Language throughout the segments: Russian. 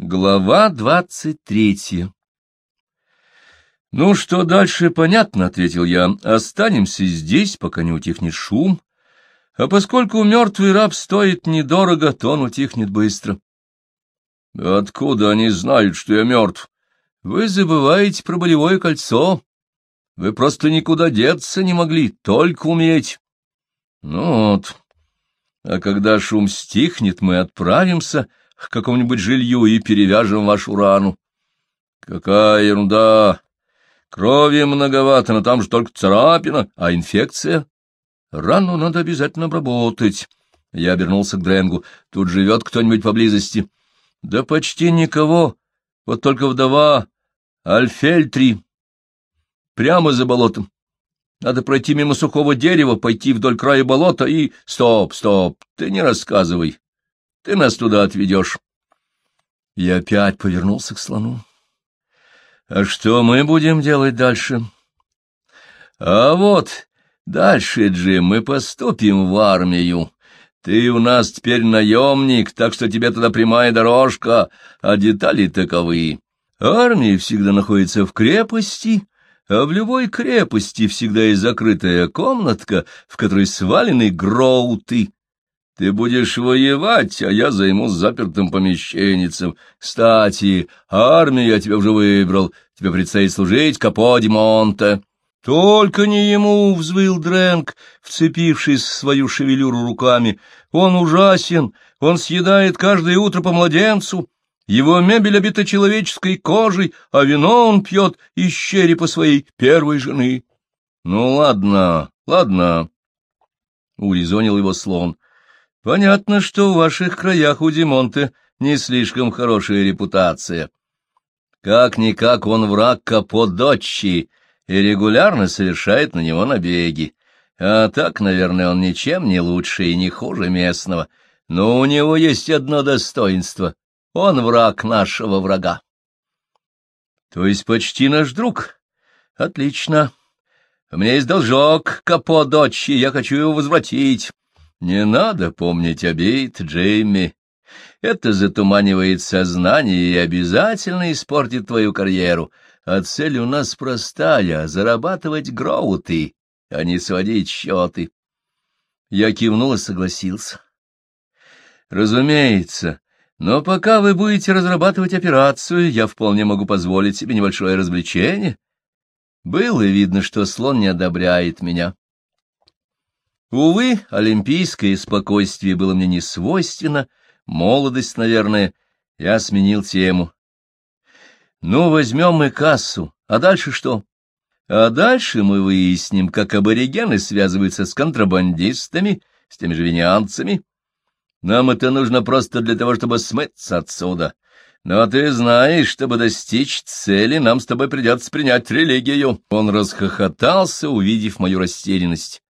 Глава двадцать третья «Ну, что дальше, понятно», — ответил я. «Останемся здесь, пока не утихнет шум. А поскольку мертвый раб стоит недорого, то он утихнет быстро». «Откуда они знают, что я мертв?» «Вы забываете про болевое кольцо. Вы просто никуда деться не могли, только уметь». «Ну вот. А когда шум стихнет, мы отправимся...» к какому-нибудь жилью и перевяжем вашу рану. Какая ерунда! Крови многовато, но там же только царапина, а инфекция? Рану надо обязательно обработать. Я обернулся к Дренгу. Тут живет кто-нибудь поблизости? Да почти никого. Вот только вдова Альфельтри. Прямо за болотом. Надо пройти мимо сухого дерева, пойти вдоль края болота и... Стоп, стоп, ты не рассказывай. Ты нас туда отведешь. Я опять повернулся к слону. А что мы будем делать дальше? А вот дальше, Джим, мы поступим в армию. Ты у нас теперь наемник, так что тебе туда прямая дорожка, а детали таковы. Армия всегда находится в крепости, а в любой крепости всегда есть закрытая комнатка, в которой свалены гроуты, ты будешь воевать, а я займусь запертым помещенницем. Кстати, армию я тебя уже выбрал. Тебе предстоит служить Каподи Монте. Только не ему, — взвыл Дрэнк, вцепившись в свою шевелюру руками. Он ужасен, он съедает каждое утро по младенцу. Его мебель обита человеческой кожей, а вино он пьет из черепа своей первой жены. — Ну, ладно, ладно, — урезонил его слон. Понятно, что в ваших краях у Димонте не слишком хорошая репутация. Как-никак он враг Каподочи и регулярно совершает на него набеги. А так, наверное, он ничем не лучше и не хуже местного. Но у него есть одно достоинство — он враг нашего врага. То есть почти наш друг. Отлично. У меня есть должок Каподочи, я хочу его возвратить. Не надо помнить обид, Джейми. Это затуманивает сознание и обязательно испортит твою карьеру. А цель у нас простая — зарабатывать гроуты, а не сводить счеты. Я кивнул и согласился. Разумеется, но пока вы будете разрабатывать операцию, я вполне могу позволить себе небольшое развлечение. Было видно, что слон не одобряет меня. Увы, олимпийское спокойствие было мне не свойственно, молодость, наверное, я сменил тему. Ну, возьмем мы кассу, а дальше что? А дальше мы выясним, как аборигены связываются с контрабандистами, с теми же венеанцами. Нам это нужно просто для того, чтобы смыться отсюда. Но ты знаешь, чтобы достичь цели, нам с тобой придется принять религию. Он расхохотался, увидев мою растерянность.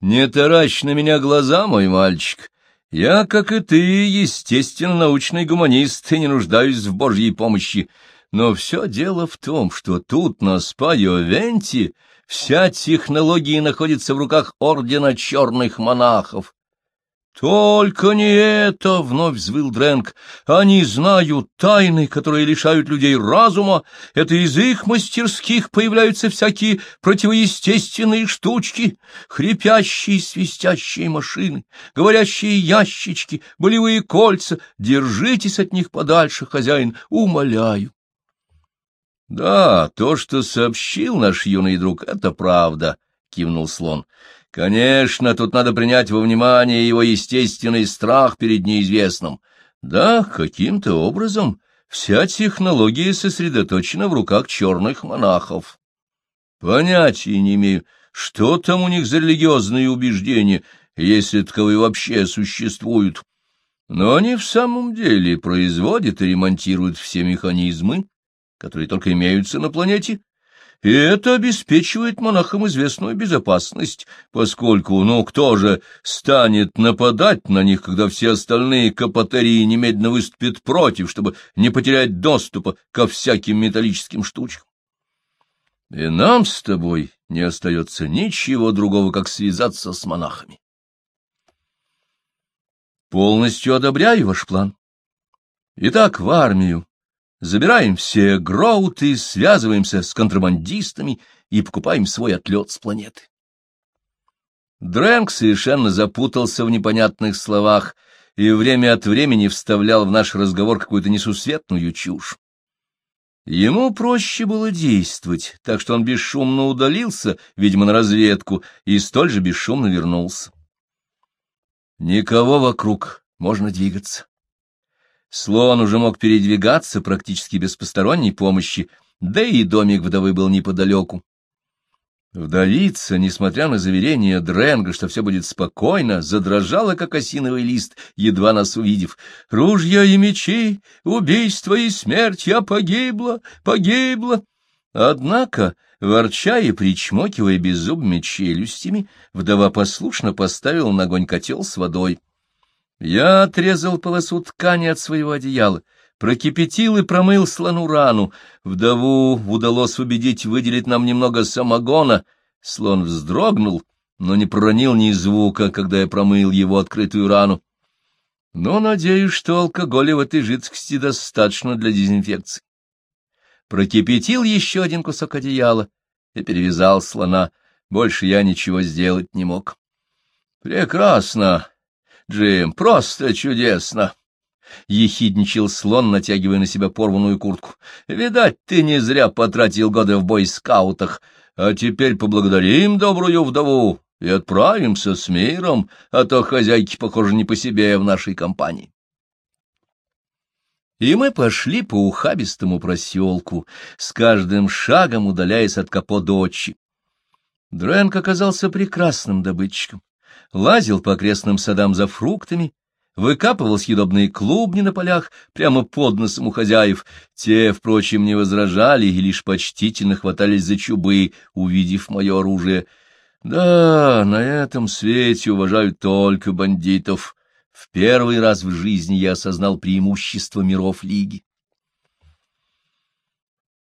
Не таращ на меня глаза, мой мальчик. Я, как и ты, естественно, научный гуманист и не нуждаюсь в божьей помощи. Но все дело в том, что тут, на Спайо-Венте, вся технология находится в руках ордена черных монахов. «Только не это!» — вновь взвыл Дрэнк. «Они знают тайны, которые лишают людей разума. Это из их мастерских появляются всякие противоестественные штучки, хрипящие свистящие машины, говорящие ящички, болевые кольца. Держитесь от них подальше, хозяин, умоляю». «Да, то, что сообщил наш юный друг, — это правда», — кивнул слон. Конечно, тут надо принять во внимание его естественный страх перед неизвестным. Да, каким-то образом вся технология сосредоточена в руках черных монахов. Понятия не имею, что там у них за религиозные убеждения, если таковые вообще существуют. Но они в самом деле производят и ремонтируют все механизмы, которые только имеются на планете, и это обеспечивает монахам известную безопасность, поскольку, ну, кто же станет нападать на них, когда все остальные капотерии немедленно выступят против, чтобы не потерять доступа ко всяким металлическим штучкам? И нам с тобой не остается ничего другого, как связаться с монахами. Полностью одобряю ваш план. Итак, в армию. Забираем все гроуты, связываемся с контрабандистами и покупаем свой отлет с планеты. Дрэнк совершенно запутался в непонятных словах и время от времени вставлял в наш разговор какую-то несусветную чушь. Ему проще было действовать, так что он бесшумно удалился, видимо, на разведку, и столь же бесшумно вернулся. Никого вокруг, можно двигаться. Слон уже мог передвигаться практически без посторонней помощи, да и домик вдовы был неподалеку. Вдовица, несмотря на заверение Дренга, что все будет спокойно, задрожала, как осиновый лист, едва нас увидев. «Ружья и мечи, убийство и смерть, я погибла, погибла!» Однако, ворча и причмокивая беззубыми челюстями, вдова послушно поставила на огонь котел с водой. Я отрезал полосу ткани от своего одеяла, прокипятил и промыл слону рану. Вдову удалось убедить выделить нам немного самогона. Слон вздрогнул, но не проронил ни звука, когда я промыл его открытую рану. Но надеюсь, что алкоголя в этой жидкости достаточно для дезинфекции. Прокипятил еще один кусок одеяла и перевязал слона. Больше я ничего сделать не мог. Прекрасно, Джим, просто чудесно. — ехидничал слон, натягивая на себя порванную куртку. — Видать, ты не зря потратил годы в бойскаутах. А теперь поблагодарим добрую вдову и отправимся с миром, а то хозяйки, похоже, не по себе в нашей компании. И мы пошли по ухабистому проселку, с каждым шагом удаляясь от Каподочи. Дрэнк оказался прекрасным добытчиком, лазил по окрестным садам за фруктами, выкапывал съедобные клубни на полях прямо под носом у хозяев. Те, впрочем, не возражали и лишь почтительно хватались за чубы, увидев мое оружие. Да, на этом свете уважают только бандитов. В первый раз в жизни я осознал преимущество миров Лиги.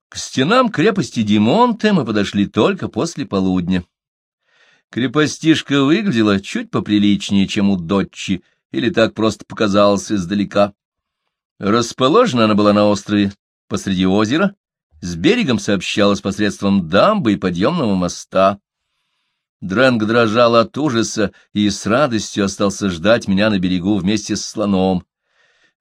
К стенам крепости Димонте мы подошли только после полудня. Крепостишка выглядела чуть поприличнее, чем у Дотчи, или так просто показалось издалека. Расположена она была на острове посреди озера, с берегом сообщалась посредством дамбы и подъемного моста. Дрэнг дрожал от ужаса и с радостью остался ждать меня на берегу вместе с слоном.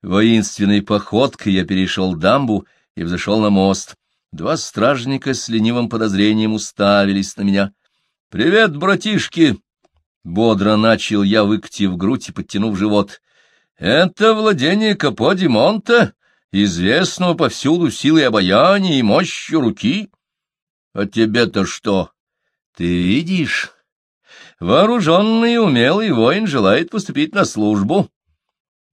Воинственной походкой я перешел дамбу и взошел на мост. Два стражника с ленивым подозрением уставились на меня. — Привет, братишки! Бодро начал я, выкатив грудь и подтянув живот. «Это владение Каподи Монта, известного повсюду силой обаяния и мощью руки. А тебе-то что? Ты видишь? Вооруженный и умелый воин желает поступить на службу».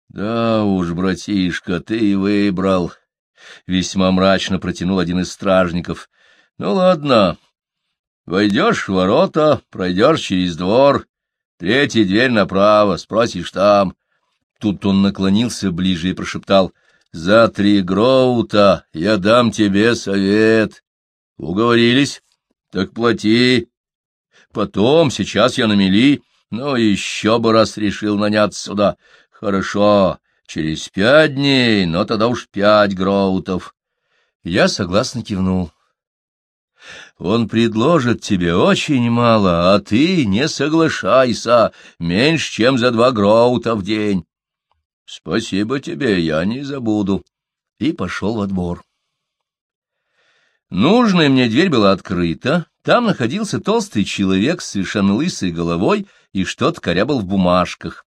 «Да уж, братишка, ты и выбрал», — весьма мрачно протянул один из стражников. «Ну ладно, войдешь в ворота, пройдешь через двор» Третья дверь направо, спросишь там. Тут он наклонился ближе и прошептал. — За три гроута я дам тебе совет. Уговорились? Так плати. Потом, сейчас я на мели, но еще бы раз решил наняться сюда. Хорошо, через пять дней, но тогда уж пять гроутов. Я согласно кивнул. Он предложит тебе очень мало, а ты не соглашайся, меньше, чем за два гроута в день. Спасибо тебе, я не забуду. И пошел во двор. Нужная мне дверь была открыта, там находился толстый человек с совершенно лысой головой и что-то корябал в бумажках.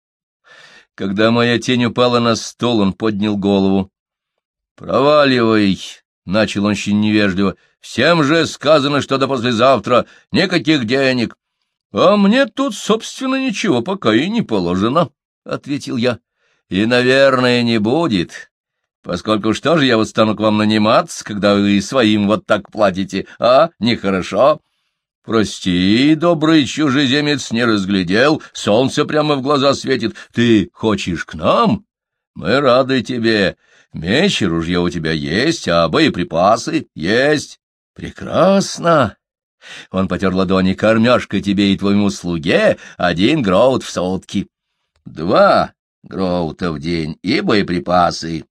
Когда моя тень упала на стол, он поднял голову. — Проваливай, — начал он очень невежливо, — всем же сказано, что до послезавтра никаких денег. — А мне тут, собственно, ничего пока и не положено, — ответил я. — И, наверное, не будет, поскольку что же я вот стану к вам наниматься, когда вы своим вот так платите, а? Нехорошо. Прости, добрый чужеземец, не разглядел, солнце прямо в глаза светит. Ты хочешь к нам? Мы рады тебе. Меч и ружье у тебя есть, а боеприпасы есть. Прекрасно. Он потер ладони кормежка тебе и твоему слуге один гроут в сутки. Два гроута в день и боеприпасы.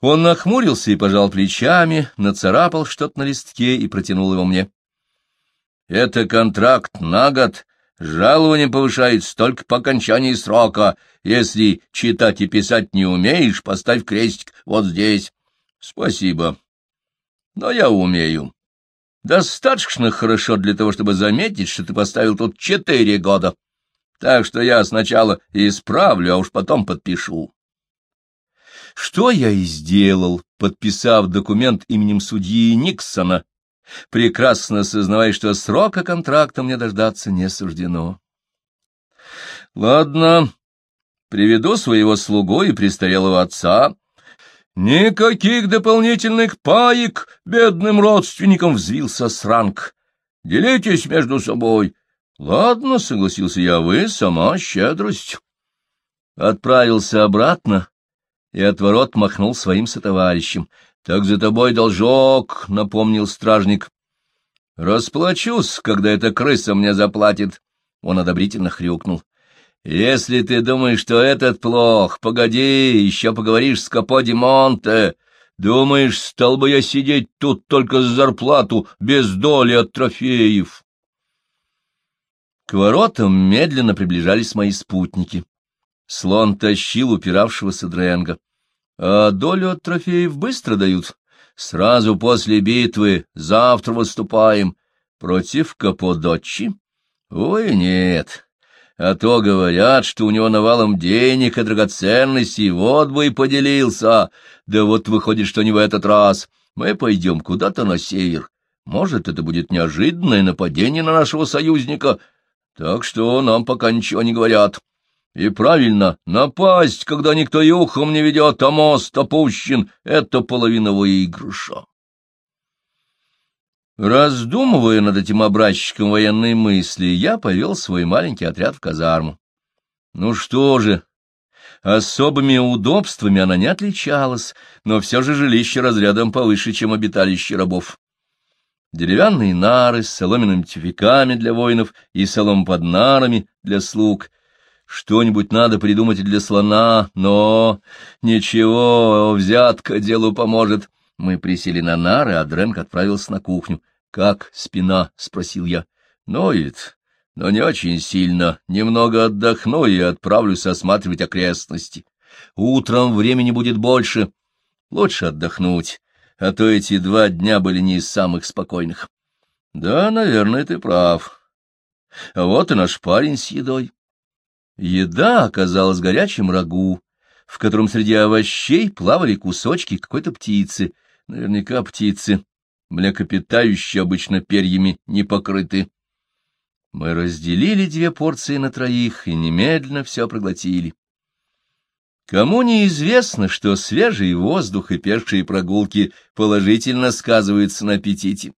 Он нахмурился и пожал плечами, нацарапал что-то на листке и протянул его мне. — Это контракт на год. Жалование повышается только по окончании срока. Если читать и писать не умеешь, поставь крестик вот здесь. — Спасибо. Но я умею. Достаточно хорошо для того, чтобы заметить, что ты поставил тут четыре года. Так что я сначала исправлю, а уж потом подпишу. Что я и сделал, подписав документ именем судьи Никсона, прекрасно сознавая, что срока контракта мне дождаться не суждено. Ладно, приведу своего слугу и престарелого отца. Никаких дополнительных паек бедным родственникам взвился сранг. Делитесь между собой. Ладно, согласился я, вы сама щедрость. Отправился обратно и от ворот махнул своим сотоварищем. — Так за тобой должок, — напомнил стражник. — Расплачусь, когда эта крыса мне заплатит. Он одобрительно хрюкнул. — Если ты думаешь, что этот плох, погоди, еще поговоришь с Каподи Монте. Думаешь, стал бы я сидеть тут только за зарплату, без доли от трофеев? К воротам медленно приближались мои спутники. Слон тащил упиравшегося Дренга. А долю от трофеев быстро дают. Сразу после битвы завтра выступаем. Против Каподочи? Ой, нет. А то говорят, что у него навалом денег и драгоценностей, вот бы и поделился. Да вот выходит, что не в этот раз. Мы пойдем куда-то на север. Может, это будет неожиданное нападение на нашего союзника. Так что нам пока ничего не говорят. И правильно, напасть, когда никто и ухом не ведет, а мост опущен — это половина выигрыша. Раздумывая над этим образчиком военной мысли, я повел свой маленький отряд в казарму. Ну что же, особыми удобствами она не отличалась, но все же жилище разрядом повыше, чем обиталище рабов. Деревянные нары с соломенными тюфяками для воинов и солом под нарами для слуг — что-нибудь надо придумать и для слона, но... Ничего, взятка делу поможет. Мы присели на нары, а Дрэнк отправился на кухню. — Как спина? — спросил я. — Ноет, но не очень сильно. Немного отдохну и отправлюсь осматривать окрестности. Утром времени будет больше. Лучше отдохнуть, а то эти два дня были не из самых спокойных. — Да, наверное, ты прав. А вот и наш парень с едой. Еда оказалась горячим рагу, в котором среди овощей плавали кусочки какой-то птицы, наверняка птицы, млекопитающие обычно перьями не покрыты. Мы разделили две порции на троих и немедленно все проглотили. Кому неизвестно, что свежий воздух и пешие прогулки положительно сказываются на аппетите.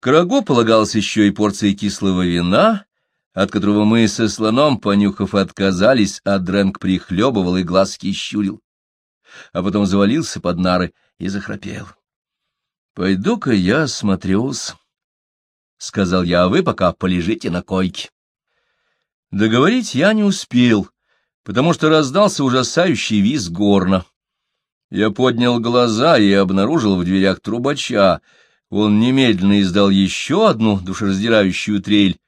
К рагу полагалась еще и порция кислого вина, от которого мы со слоном, понюхав, отказались, а Дрэнк прихлебывал и глазки щурил. А потом завалился под нары и захрапел. — Пойду-ка я осмотрюсь, — сказал я, — а вы пока полежите на койке. Договорить я не успел, потому что раздался ужасающий визг горна. Я поднял глаза и обнаружил в дверях трубача. Он немедленно издал еще одну душераздирающую трель,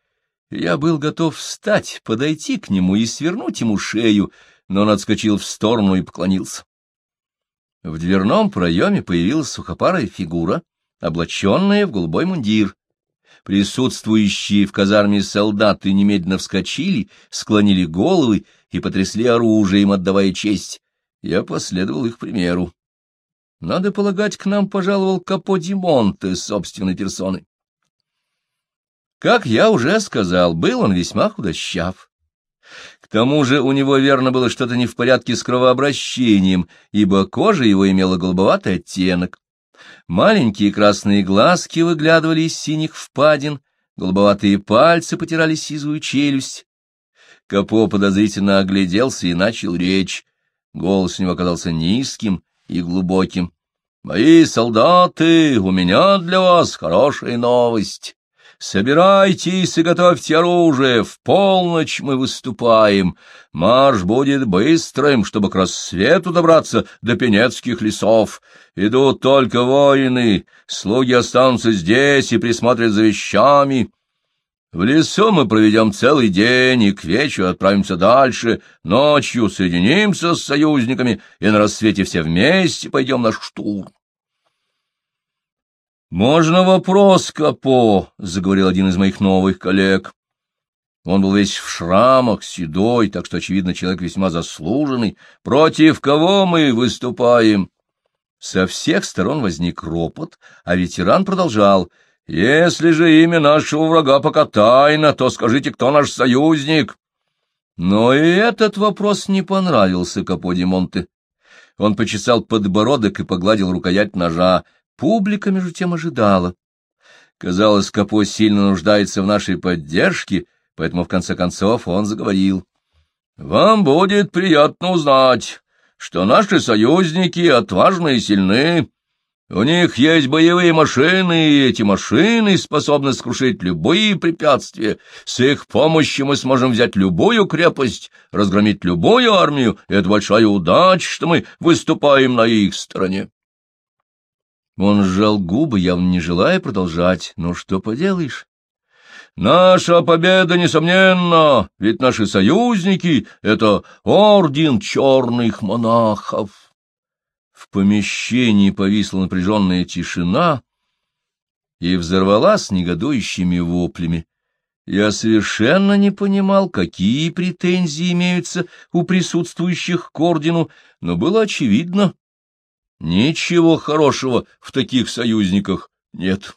я был готов встать, подойти к нему и свернуть ему шею, но он отскочил в сторону и поклонился. В дверном проеме появилась сухопарая фигура, облаченная в голубой мундир. Присутствующие в казарме солдаты немедленно вскочили, склонили головы и потрясли оружием, отдавая честь. Я последовал их примеру. Надо полагать, к нам пожаловал Капо Димонте собственной персоной. Как я уже сказал, был он весьма худощав. Тому же у него, верно, было что-то не в порядке с кровообращением, ибо кожа его имела голубоватый оттенок. Маленькие красные глазки выглядывали из синих впадин, голубоватые пальцы потирали сизую челюсть. Капо подозрительно огляделся и начал речь. Голос у него оказался низким и глубоким. — Мои солдаты, у меня для вас хорошая новость. Собирайтесь и готовьте оружие, в полночь мы выступаем. Марш будет быстрым, чтобы к рассвету добраться до Пенецких лесов. Идут только воины, слуги останутся здесь и присмотрят за вещами. В лесу мы проведем целый день и к вечеру отправимся дальше, ночью соединимся с союзниками и на рассвете все вместе пойдем на штурм. «Можно вопрос, Капо?» — заговорил один из моих новых коллег. Он был весь в шрамах, седой, так что, очевидно, человек весьма заслуженный. «Против кого мы выступаем?» Со всех сторон возник ропот, а ветеран продолжал. «Если же имя нашего врага пока тайна, то скажите, кто наш союзник?» Но и этот вопрос не понравился Капо Монте. Он почесал подбородок и погладил рукоять ножа. Публика, между тем, ожидала. Казалось, Капо сильно нуждается в нашей поддержке, поэтому, в конце концов, он заговорил. — Вам будет приятно узнать, что наши союзники отважны и сильны. У них есть боевые машины, и эти машины способны скрушить любые препятствия. С их помощью мы сможем взять любую крепость, разгромить любую армию, и это большая удача, что мы выступаем на их стороне. Он сжал губы, явно не желая продолжать. Ну, что поделаешь? Наша победа, несомненно, ведь наши союзники — это орден черных монахов. В помещении повисла напряженная тишина и взорвалась негодующими воплями. Я совершенно не понимал, какие претензии имеются у присутствующих к ордену, но было очевидно, Ничего хорошего в таких союзниках нет.